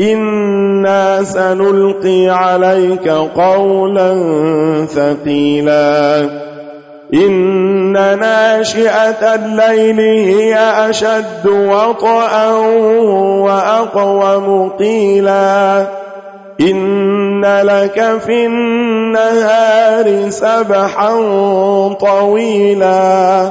إنا سنلقي عليك قولا ثقيلا إن ناشئة الليل هي أشد وطأا وأقوم قيلا إن لك في النهار سبحا طويلا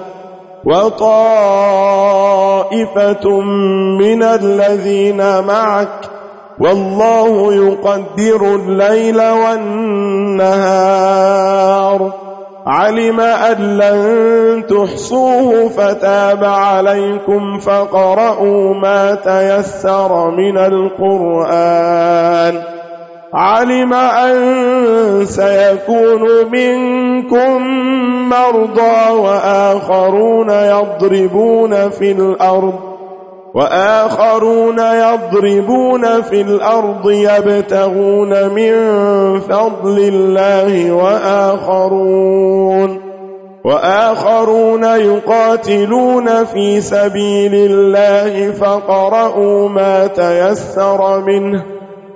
وطائفة من الذين معك والله يقدر الليل والنهار علم أن لن تحصوه فتاب عليكم فقرأوا ما تيسر من القرآن علم أن سيكون منكم مرضى وآخرون يضربون في الأرض وآخرون يضربون في الأرض يبتغون من فضل الله وآخرون وآخرون يقاتلون في سبيل الله فقرأوا ما تيسر منه